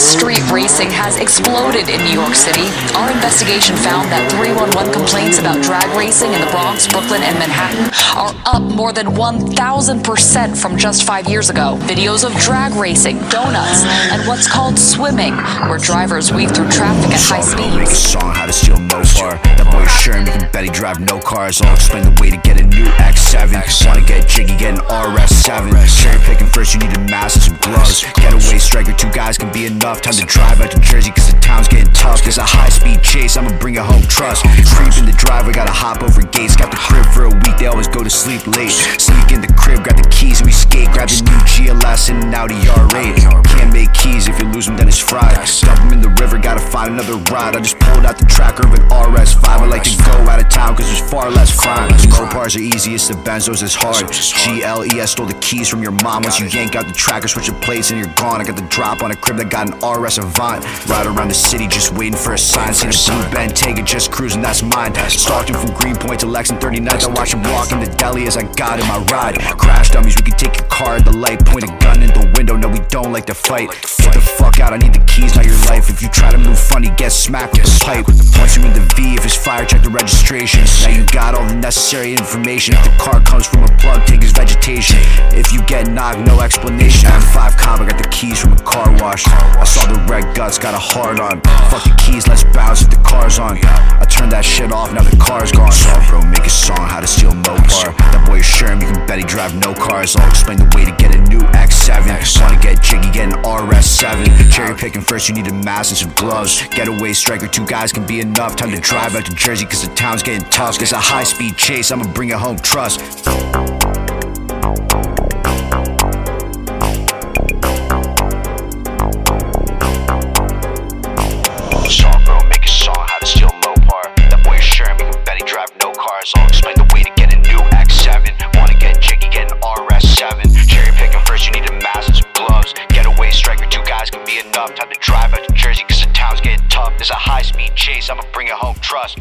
Street racing has exploded in New York City. Our investigation found that 311 complaints about drag racing in the Bronx, Brooklyn, and Manhattan are up more than 1,000% from just five years ago. Videos of drag racing, donuts, and what's called swimming, where drivers weave through traffic at high speeds. song how to steal Mopar. That boy Sherm, you can bet he drive no cars. I'll explain the way to get a first, you need a mask and some gloves. Getaway striker, two guys can be enough. Time to drive out to Jersey, cause the town's getting tough. There's a high speed chase, I'ma bring it home, trust. Creep in the driveway, gotta hop over gates. Got the crib for a week, they always go to sleep late. Sneak in the crib, grab the keys, and we skate. Grab the new GLS and an Audi R8. Can't make keys, if you lose them, then it's fried. Dump them in the river, gotta find another ride. I just pulled out the tracker of an RS5. I like to go Mopars are easiest, the Benzos is hard. GLES stole the keys from your mom. Once you yank out the tracker, switch your plates, and you're gone. I got the drop on a crib that got an RS Avant. Ride around the city, just waiting for a sign. Seen a blue Bentayga just cruising, that's mine. Stalked him from Greenpoint to Lexington 39th. I watch him walk in the deli as I got in my ride. Crash dummies, we can take your car at the light. Point a gun in the window, no, we don't like to fight. Get the fuck out, I need the keys, not your life. If you try to move funny, get smacked with the pipe. Once you in the V, if it's fire, check the registration. Now you got all the necessary information. If the car comes from a plug, take his vegetation. If you get knocked, no explanation. I'm five cop, I got the keys from a car wash. I saw the red guts, got a hard on. Fuck the keys, let's bounce if the car's on. I turned that shit off, now the car's gone. Saw bro make a song, how to steal. Sherm, you can bet he drive no cars. I'll explain the way to get a new X7. Wanna get jiggy, get an RS7. Cherry picking first, you need a mask and some gloves. Getaway striker, two guys can be enough. Time to drive out to Jersey, cause the town's getting tough. It's a high speed chase, I'ma bring it home, trust. There's a high speed chase, I'ma bring it home, trust.